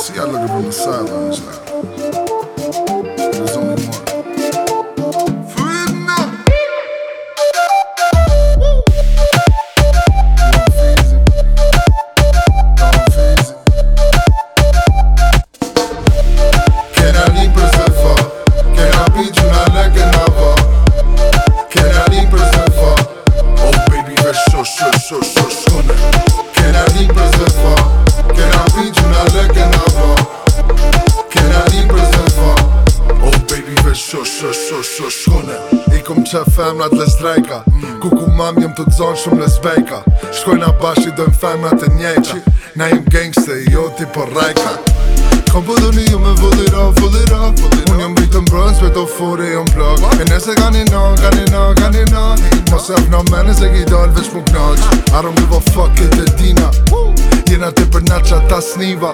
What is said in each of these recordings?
see y'all looking from the sidelines now. sh sh sh sh kone i kom qe femna dhe zdrejka ku ku mam jem të dzon shum në zvejka shkoj bashk i dojm femrat e njejta na jem gangsta i jo ti po rajka kom po një ju me vodhi ra vodhi ra un jem bitë mbrojn s'pe to furi jem plak e nese ka një na ka një na ka një na mos e hëpna mene se ki dal veç mu knaq arom dhe vo fuck it e dina jena te për na qa ta sniva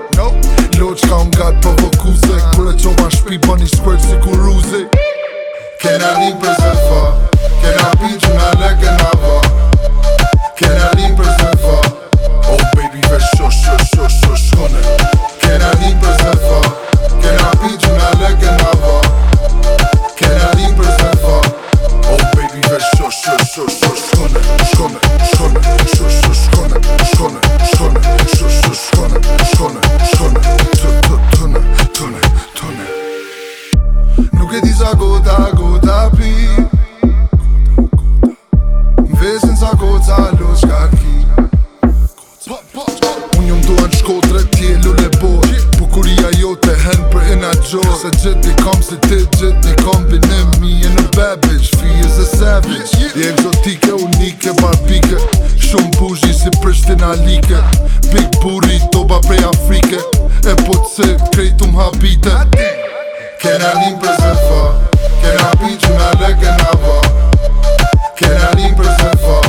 Loq ka un gat po vo kuse kule qo ma shpi bani një squirt si kuruzi Can I need princess for? Can I be you not like Nuk e ti sa gota, gota pi M vezin sa gota, alo shka ki Unë njëm duhen shkotre tjelu le bot Bukuria jo te hen për ena gjot Se gjit ne kam se te gjit ne kombinim Me in a bad bitch, free as a savage Je nxotike, unike, barbike Shumë buzhi si prshtin a liket Big booty, toba prej Afrike E po të se krejtum habite Can I lean present for? Can I beat you like lägga nava? Can I lean present for?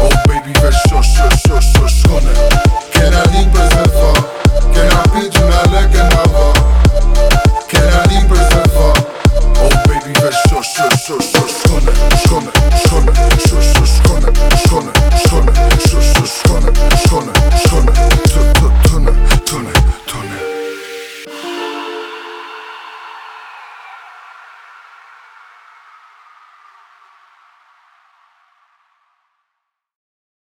Oh baby weź sio, sio, sio, sio, szone Can I lean present for? Can I beat you like lägga nava? Can I lean present for? Oh baby weź sio, sio, sio, sio